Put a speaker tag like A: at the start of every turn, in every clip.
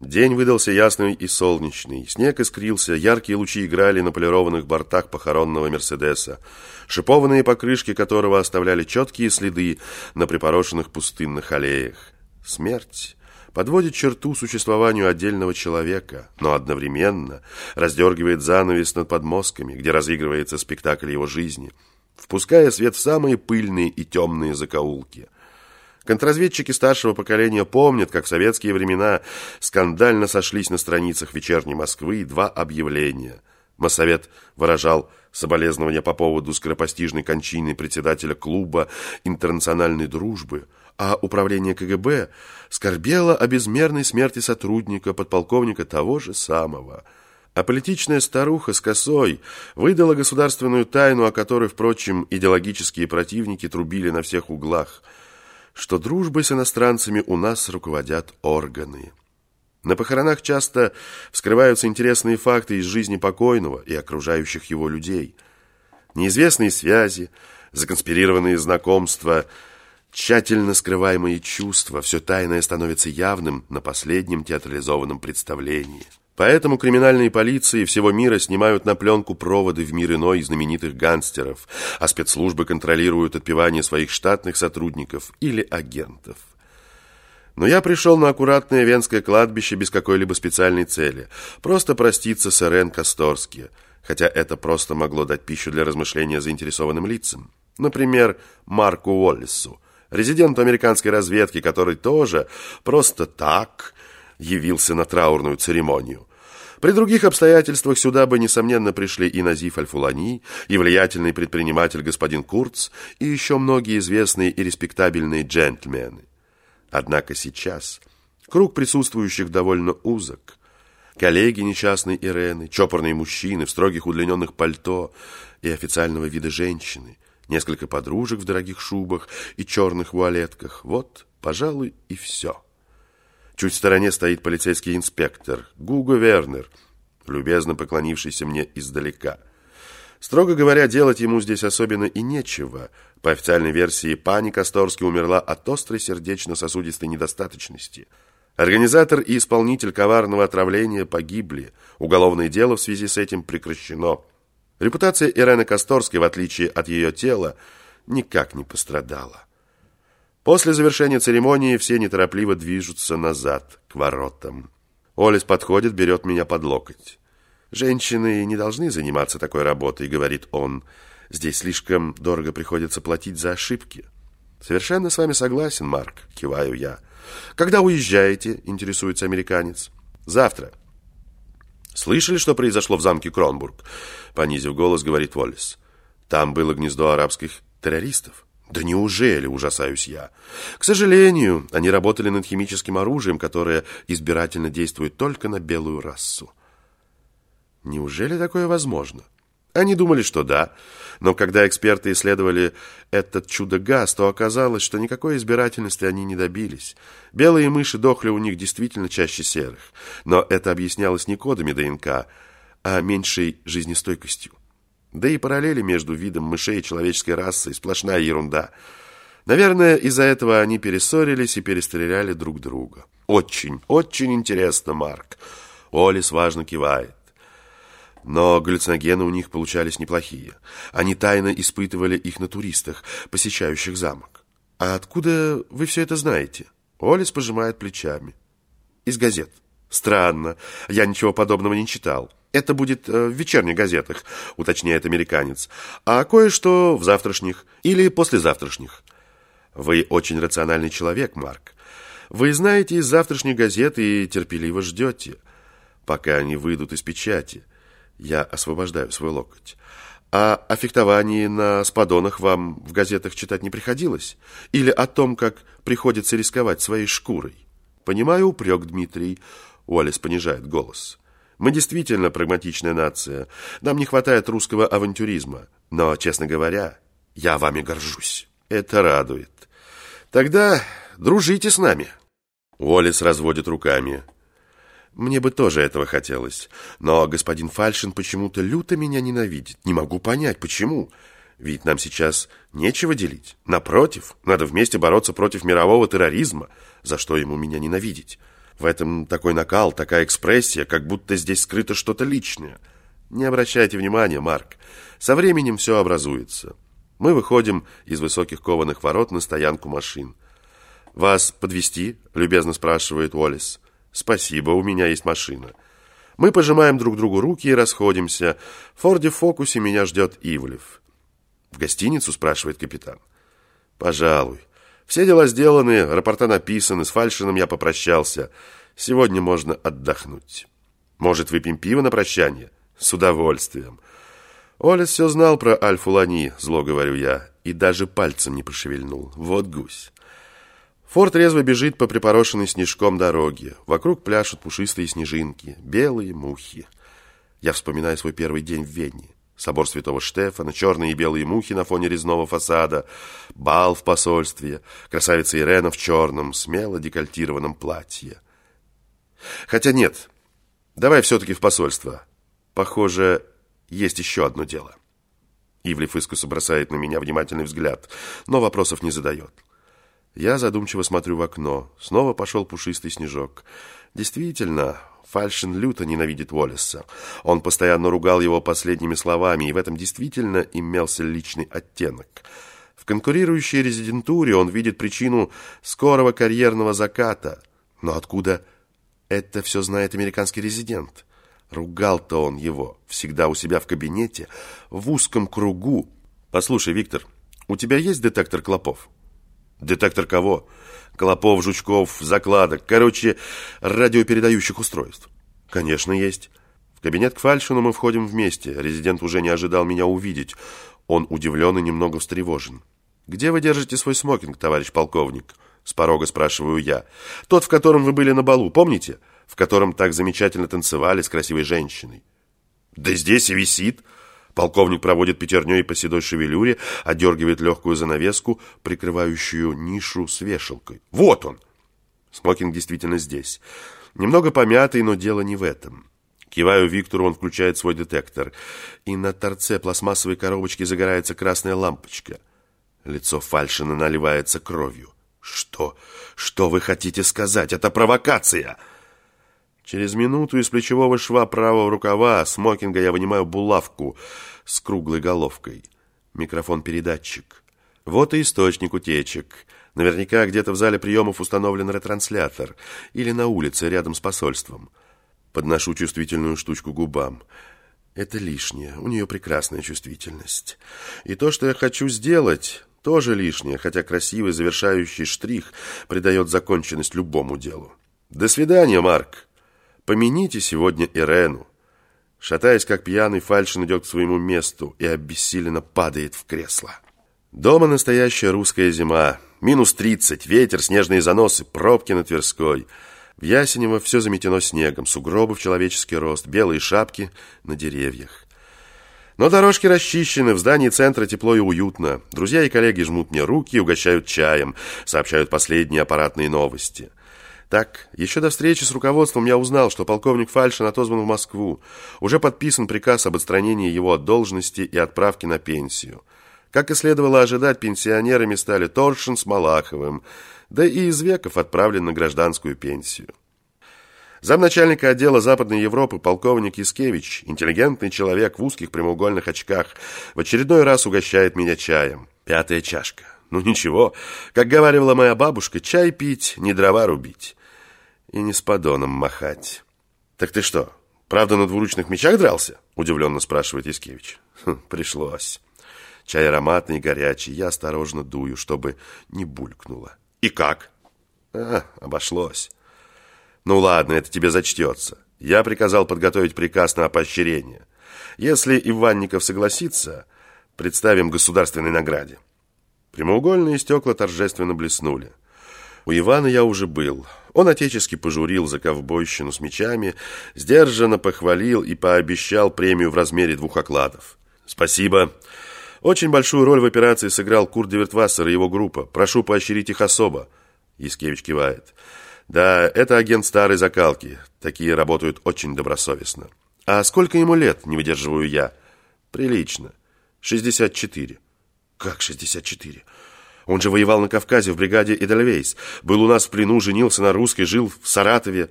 A: День выдался ясный и солнечный. Снег искрился, яркие лучи играли на полированных бортах похоронного «Мерседеса», шипованные покрышки которого оставляли четкие следы на припорошенных пустынных аллеях. Смерть подводит черту существованию отдельного человека, но одновременно раздергивает занавес над подмостками, где разыгрывается спектакль его жизни, впуская свет в самые пыльные и темные закоулки – Контрразведчики старшего поколения помнят, как в советские времена скандально сошлись на страницах «Вечерней Москвы» два объявления. Моссовет выражал соболезнования по поводу скоропостижной кончины председателя клуба интернациональной дружбы, а управление КГБ скорбело о безмерной смерти сотрудника, подполковника того же самого. А политичная старуха с косой выдала государственную тайну, о которой, впрочем, идеологические противники трубили на всех углах – что дружбой с иностранцами у нас руководят органы. На похоронах часто вскрываются интересные факты из жизни покойного и окружающих его людей. Неизвестные связи, законспирированные знакомства, тщательно скрываемые чувства, все тайное становится явным на последнем театрализованном представлении. Поэтому криминальные полиции всего мира снимают на пленку проводы в мир иной знаменитых гангстеров, а спецслужбы контролируют отпевание своих штатных сотрудников или агентов. Но я пришел на аккуратное венское кладбище без какой-либо специальной цели. Просто проститься с Эрен Касторски, хотя это просто могло дать пищу для размышления заинтересованным лицам. Например, Марку Уоллису, резиденту американской разведки, который тоже просто так явился на траурную церемонию. При других обстоятельствах сюда бы, несомненно, пришли и Назиф Аль-Фулани, и влиятельный предприниматель господин Курц, и еще многие известные и респектабельные джентльмены. Однако сейчас круг присутствующих довольно узок. Коллеги несчастной Ирены, чопорные мужчины в строгих удлиненных пальто и официального вида женщины, несколько подружек в дорогих шубах и черных вуалетках. Вот, пожалуй, и все. Чуть в стороне стоит полицейский инспектор Гуго Вернер, любезно поклонившийся мне издалека. Строго говоря, делать ему здесь особенно и нечего. По официальной версии, пани Косторски умерла от острой сердечно-сосудистой недостаточности. Организатор и исполнитель коварного отравления погибли. Уголовное дело в связи с этим прекращено. Репутация Ирены Косторской, в отличие от ее тела, никак не пострадала. После завершения церемонии все неторопливо движутся назад, к воротам. Олес подходит, берет меня под локоть. «Женщины не должны заниматься такой работой», — говорит он. «Здесь слишком дорого приходится платить за ошибки». «Совершенно с вами согласен, Марк», — киваю я. «Когда уезжаете?» — интересуется американец. «Завтра». «Слышали, что произошло в замке Кронбург?» Понизив голос, говорит Уоллес. «Там было гнездо арабских террористов». Да неужели, ужасаюсь я. К сожалению, они работали над химическим оружием, которое избирательно действует только на белую расу. Неужели такое возможно? Они думали, что да, но когда эксперты исследовали этот чудо-газ, то оказалось, что никакой избирательности они не добились. Белые мыши дохли у них действительно чаще серых, но это объяснялось не кодами ДНК, а меньшей жизнестойкостью. Да и параллели между видом мышей и человеческой расой – сплошная ерунда. Наверное, из-за этого они перессорились и перестреляли друг друга. Очень, очень интересно, Марк. Олис важно кивает. Но галлюциногены у них получались неплохие. Они тайно испытывали их на туристах, посещающих замок. «А откуда вы все это знаете?» Олис пожимает плечами. «Из газет». «Странно. Я ничего подобного не читал». Это будет э, в вечерних газетах, уточняет американец. А кое-что в завтрашних или послезавтрашних. Вы очень рациональный человек, Марк. Вы знаете из завтрашних газет и терпеливо ждете, пока они выйдут из печати. Я освобождаю свой локоть. А о фехтовании на спадонах вам в газетах читать не приходилось? Или о том, как приходится рисковать своей шкурой? Понимаю упрек, Дмитрий. Уоллес понижает голос. Мы действительно прагматичная нация. Нам не хватает русского авантюризма. Но, честно говоря, я вами горжусь. Это радует. Тогда дружите с нами. Уоллес разводит руками. Мне бы тоже этого хотелось. Но господин Фальшин почему-то люто меня ненавидит. Не могу понять, почему. Ведь нам сейчас нечего делить. Напротив, надо вместе бороться против мирового терроризма. За что ему меня ненавидеть? В этом такой накал, такая экспрессия, как будто здесь скрыто что-то личное. Не обращайте внимания, Марк. Со временем все образуется. Мы выходим из высоких кованых ворот на стоянку машин. «Вас подвести? любезно спрашивает Уоллес. «Спасибо, у меня есть машина». Мы пожимаем друг другу руки и расходимся. В Форде Фокусе меня ждет Ивлев. «В гостиницу?» – спрашивает капитан. «Пожалуй. Все дела сделаны, рапорта написаны, с Фальшином я попрощался. Сегодня можно отдохнуть. Может, выпьем пиво на прощание? С удовольствием». Олес все знал про Альфу Лани, зло говорю я, и даже пальцем не пошевельнул. Вот гусь. Форд резво бежит по припорошенной снежком дороге. Вокруг пляшут пушистые снежинки, белые мухи. Я вспоминаю свой первый день в Вене. Собор Святого Штефана, черные и белые мухи на фоне резного фасада, бал в посольстве, красавица Ирена в черном, смело декольтированном платье. Хотя нет, давай все-таки в посольство. Похоже, есть еще одно дело. Ивлев искусу бросает на меня внимательный взгляд, но вопросов не задает. Я задумчиво смотрю в окно. Снова пошел пушистый снежок. Действительно, Фальшин люто ненавидит Уоллеса. Он постоянно ругал его последними словами, и в этом действительно имелся личный оттенок. В конкурирующей резидентуре он видит причину скорого карьерного заката. Но откуда это все знает американский резидент? Ругал-то он его всегда у себя в кабинете, в узком кругу. «Послушай, Виктор, у тебя есть детектор клопов?» Детектор кого? Клопов, жучков, закладок, короче, радиопередающих устройств. Конечно, есть. В кабинет к Фальшину мы входим вместе. Резидент уже не ожидал меня увидеть. Он удивлен и немного встревожен. «Где вы держите свой смокинг, товарищ полковник?» С порога спрашиваю я. «Тот, в котором вы были на балу, помните? В котором так замечательно танцевали с красивой женщиной». «Да здесь и висит», Полковник проводит пятерней по седой шевелюре, одергивает легкую занавеску, прикрывающую нишу с вешалкой. Вот он! Смокинг действительно здесь. Немного помятый, но дело не в этом. Киваю Виктору, он включает свой детектор. И на торце пластмассовой коробочки загорается красная лампочка. Лицо Фальшина наливается кровью. «Что? Что вы хотите сказать? Это провокация!» Через минуту из плечевого шва правого рукава смокинга я вынимаю булавку с круглой головкой. Микрофон-передатчик. Вот и источник утечек. Наверняка где-то в зале приемов установлен ретранслятор. Или на улице, рядом с посольством. Подношу чувствительную штучку губам. Это лишнее. У нее прекрасная чувствительность. И то, что я хочу сделать, тоже лишнее, хотя красивый завершающий штрих придает законченность любому делу. До свидания, Марк. Помяните сегодня Ирену. Шатаясь, как пьяный, Фальшин идет к своему месту и обессиленно падает в кресло. Дома настоящая русская зима. Минус тридцать, ветер, снежные заносы, пробки на Тверской. В Ясенево все заметено снегом, сугробы в человеческий рост, белые шапки на деревьях. Но дорожки расчищены, в здании центра тепло и уютно. Друзья и коллеги жмут мне руки, угощают чаем, сообщают последние аппаратные новости. Так, еще до встречи с руководством я узнал, что полковник Фальшин отозван в Москву. Уже подписан приказ об отстранении его от должности и отправке на пенсию. Как и следовало ожидать, пенсионерами стали Торшин с Малаховым, да и из веков отправлен на гражданскую пенсию. Замначальника отдела Западной Европы полковник Искевич, интеллигентный человек в узких прямоугольных очках, в очередной раз угощает меня чаем. Пятая чашка. Ну ничего, как говорила моя бабушка, чай пить, не дрова рубить. И не с подоном махать. Так ты что, правда на двуручных мечах дрался? Удивленно спрашивает Искевич. Хм, пришлось. Чай ароматный, горячий, я осторожно дую, чтобы не булькнуло. И как? А, обошлось. Ну ладно, это тебе зачтется. Я приказал подготовить приказ на поощрение. Если Иванников согласится, представим государственной награде. Прямоугольные стекла торжественно блеснули. У Ивана я уже был. Он отечески пожурил за ковбойщину с мечами, сдержанно похвалил и пообещал премию в размере двух окладов. «Спасибо. Очень большую роль в операции сыграл Курт Девертвассер и его группа. Прошу поощрить их особо». Яскевич кивает. «Да, это агент старой закалки. Такие работают очень добросовестно». «А сколько ему лет?» – не выдерживаю я. «Прилично. 64». Как 64? Он же воевал на Кавказе в бригаде Эдельвейс. Был у нас в плену, женился на русской, жил в Саратове.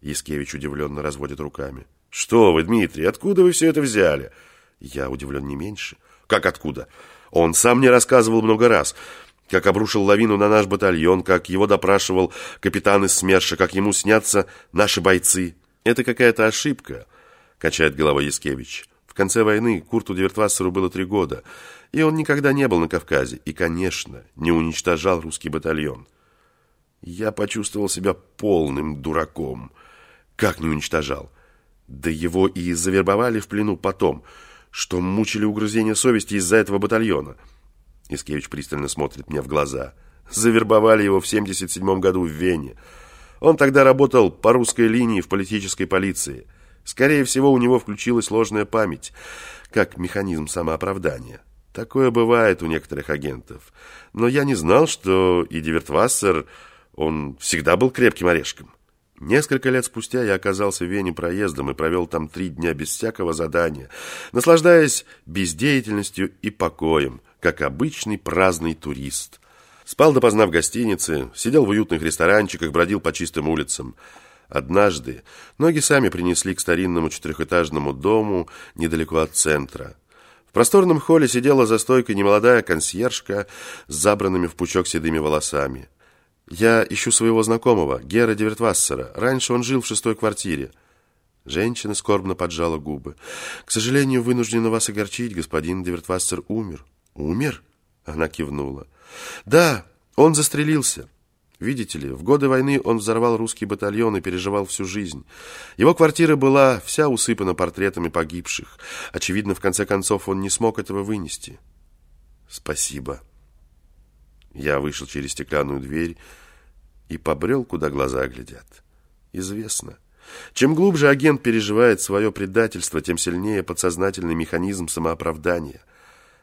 A: Яскевич удивленно разводит руками. Что вы, Дмитрий, откуда вы все это взяли? Я удивлен не меньше. Как откуда? Он сам мне рассказывал много раз как обрушил лавину на наш батальон, как его допрашивал капитан из СМЕРШа, как ему снятся наши бойцы. Это какая-то ошибка, качает головой Яскевич. В конце войны Курту Дивертвассеру было три года, и он никогда не был на Кавказе, и, конечно, не уничтожал русский батальон. Я почувствовал себя полным дураком. Как не уничтожал? Да его и завербовали в плену потом, что мучили угрызения совести из-за этого батальона. Искевич пристально смотрит мне в глаза. Завербовали его в 77 году в Вене. Он тогда работал по русской линии в политической полиции. Скорее всего, у него включилась ложная память, как механизм самооправдания. Такое бывает у некоторых агентов. Но я не знал, что и Дивертвассер, он всегда был крепким орешком. Несколько лет спустя я оказался в Вене проездом и провел там три дня без всякого задания, наслаждаясь бездеятельностью и покоем, как обычный праздный турист. Спал допоздна в гостинице, сидел в уютных ресторанчиках, бродил по чистым улицам. Однажды ноги сами принесли к старинному четырехэтажному дому недалеко от центра. В просторном холле сидела за стойкой немолодая консьержка с забранными в пучок седыми волосами. «Я ищу своего знакомого, Гера Дивертвассера. Раньше он жил в шестой квартире». Женщина скорбно поджала губы. «К сожалению, вынуждена вас огорчить, господин Дивертвассер умер». «Умер?» Она кивнула. «Да, он застрелился. Видите ли, в годы войны он взорвал русский батальон и переживал всю жизнь. Его квартира была вся усыпана портретами погибших. Очевидно, в конце концов, он не смог этого вынести». «Спасибо». Я вышел через стеклянную дверь и побрел, куда глаза глядят. Известно. Чем глубже агент переживает свое предательство, тем сильнее подсознательный механизм самооправдания.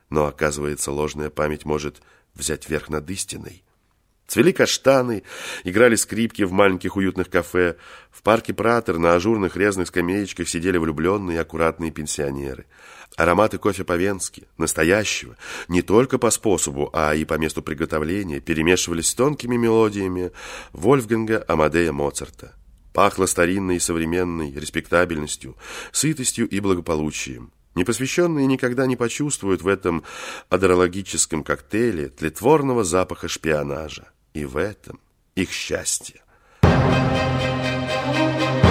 A: Но, оказывается, ложная память может взять верх над истиной. Цвели каштаны, играли скрипки в маленьких уютных кафе. В парке Пратер на ажурных резных скамеечках сидели влюбленные аккуратные пенсионеры. Ароматы кофе по-венски, настоящего, не только по способу, а и по месту приготовления, перемешивались с тонкими мелодиями Вольфганга Амадея Моцарта. Пахло старинной и современной респектабельностью, сытостью и благополучием. Непосвященные никогда не почувствуют в этом адерологическом коктейле тлетворного запаха шпионажа. И в этом их счастье. Thank you.